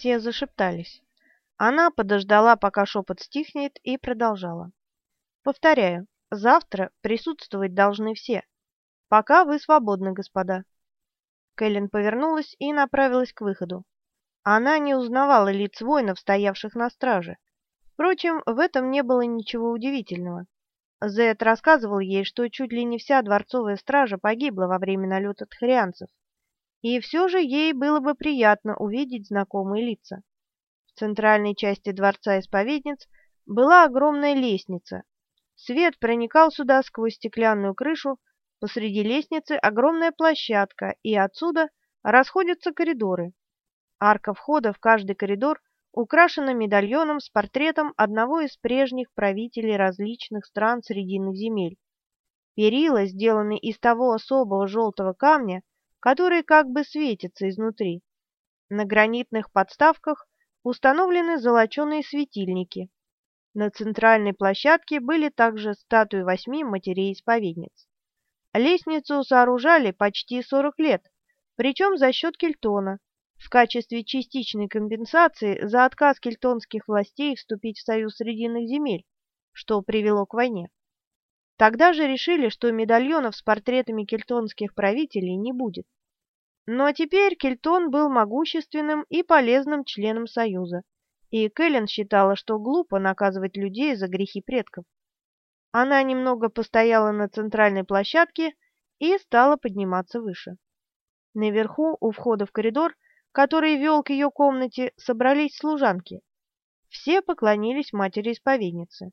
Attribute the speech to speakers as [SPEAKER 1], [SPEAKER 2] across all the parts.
[SPEAKER 1] Все зашептались. Она подождала, пока шепот стихнет, и продолжала. «Повторяю, завтра присутствовать должны все. Пока вы свободны, господа». Кэлен повернулась и направилась к выходу. Она не узнавала лиц воинов, стоявших на страже. Впрочем, в этом не было ничего удивительного. Зет рассказывал ей, что чуть ли не вся дворцовая стража погибла во время налета тхарианцев. И все же ей было бы приятно увидеть знакомые лица. В центральной части дворца исповедниц была огромная лестница. Свет проникал сюда сквозь стеклянную крышу, посреди лестницы огромная площадка, и отсюда расходятся коридоры. Арка входа в каждый коридор украшена медальоном с портретом одного из прежних правителей различных стран Срединных земель. Перила сделаны из того особого желтого камня, который как бы светится изнутри. На гранитных подставках установлены золоченые светильники. На центральной площадке были также статуи восьми матерей-исповедниц. Лестницу сооружали почти 40 лет, причем за счет Кельтона, в качестве частичной компенсации за отказ кельтонских властей вступить в союз Срединных земель, что привело к войне. Тогда же решили, что медальонов с портретами кельтонских правителей не будет. Но теперь Кельтон был могущественным и полезным членом Союза, и Кэлен считала, что глупо наказывать людей за грехи предков. Она немного постояла на центральной площадке и стала подниматься выше. Наверху, у входа в коридор, который вел к ее комнате, собрались служанки. Все поклонились матери-исповеднице.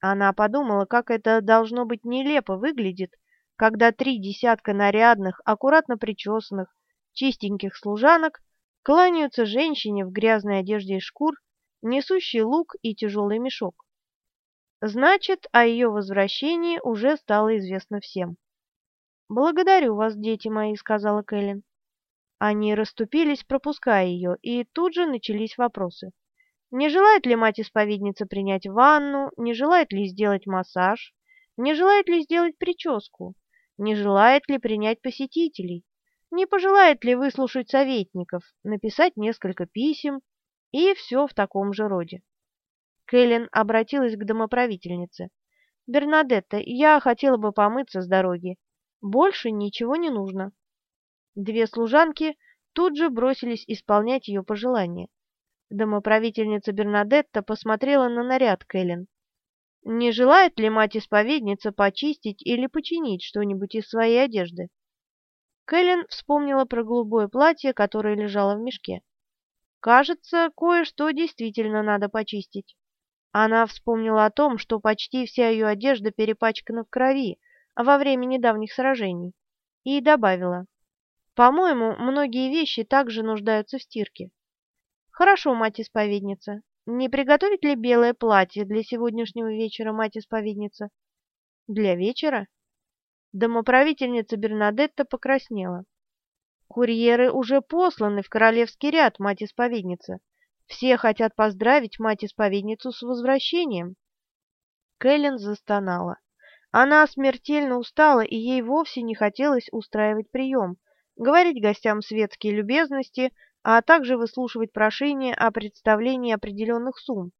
[SPEAKER 1] Она подумала, как это должно быть нелепо выглядит, когда три десятка нарядных, аккуратно причесанных, чистеньких служанок кланяются женщине в грязной одежде из шкур, несущей лук и тяжелый мешок. Значит, о ее возвращении уже стало известно всем. «Благодарю вас, дети мои», — сказала Кэлен. Они расступились, пропуская ее, и тут же начались вопросы. Не желает ли мать-исповедница принять ванну, не желает ли сделать массаж, не желает ли сделать прическу, не желает ли принять посетителей, не пожелает ли выслушать советников, написать несколько писем и все в таком же роде. Кэлен обратилась к домоправительнице. «Бернадетта, я хотела бы помыться с дороги. Больше ничего не нужно». Две служанки тут же бросились исполнять ее пожелания. Домоправительница Бернадетта посмотрела на наряд Кэлен. Не желает ли мать-исповедница почистить или починить что-нибудь из своей одежды? Кэлен вспомнила про голубое платье, которое лежало в мешке. Кажется, кое-что действительно надо почистить. Она вспомнила о том, что почти вся ее одежда перепачкана в крови во время недавних сражений, и добавила. По-моему, многие вещи также нуждаются в стирке. Хорошо, мать-исповедница. Не приготовить ли белое платье для сегодняшнего вечера, мать-исповедница? Для вечера? Домоправительница Бернадетта покраснела. Курьеры уже посланы в королевский ряд, мать-исповедница. Все хотят поздравить мать-исповедницу с возвращением. Кэлен застонала. Она смертельно устала, и ей вовсе не хотелось устраивать прием, говорить гостям светские любезности, а также выслушивать прошения о представлении определенных сумм.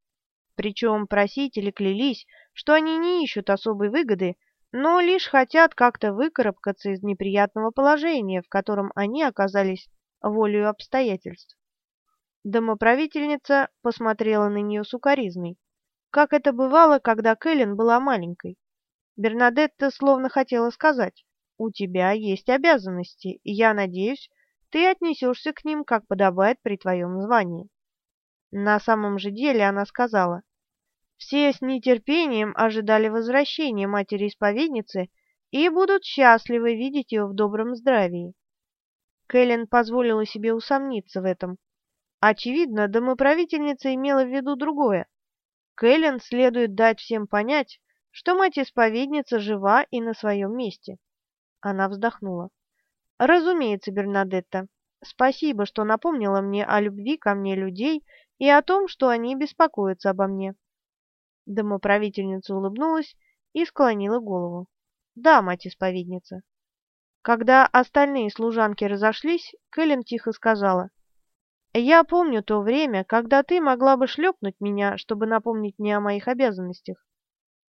[SPEAKER 1] Причем просители клялись, что они не ищут особой выгоды, но лишь хотят как-то выкарабкаться из неприятного положения, в котором они оказались волею обстоятельств. Домоправительница посмотрела на нее сукоризной, как это бывало, когда Кэлен была маленькой. Бернадетта словно хотела сказать, у тебя есть обязанности, и я надеюсь, ты отнесешься к ним, как подобает при твоем звании. На самом же деле она сказала, все с нетерпением ожидали возвращения матери-исповедницы и будут счастливы видеть ее в добром здравии. Кэлен позволила себе усомниться в этом. Очевидно, домоправительница имела в виду другое. Кэлен следует дать всем понять, что мать-исповедница жива и на своем месте. Она вздохнула. «Разумеется, Бернадетта. Спасибо, что напомнила мне о любви ко мне людей и о том, что они беспокоятся обо мне». Домоправительница улыбнулась и склонила голову. «Да, мать-исповедница». Когда остальные служанки разошлись, Кэлен тихо сказала. Я помню то время, когда ты могла бы шлепнуть меня, чтобы напомнить мне о моих обязанностях.